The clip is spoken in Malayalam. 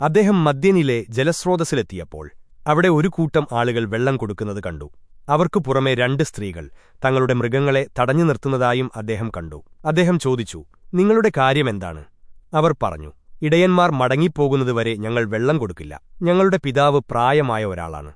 അദ്ദേഹം മദ്യനിലെ ജലസ്രോതസ്സിലെത്തിയപ്പോൾ അവിടെ ഒരു കൂട്ടം ആളുകൾ വെള്ളം കൊടുക്കുന്നത് കണ്ടു. അവർക്കു പുറമെ രണ്ട് സ്ത്രീകൾ തങ്ങളുടെ മൃഗങ്ങളെ തടഞ്ഞു നിർത്തുന്നതായും അദ്ദേഹം കണ്ടു. അദ്ദേഹം ചോദിച്ചു നിങ്ങളുടെ കാര്യമെന്താണ് അവർ പറഞ്ഞു ഇടയന്മാർ മടങ്ങിപ്പോകുന്നതുവരെ ഞങ്ങൾ വെള്ളം കൊടുക്കില്ല. ഞങ്ങളുടെ പിതാവ് പ്രായമായ ഒരാളാണ്.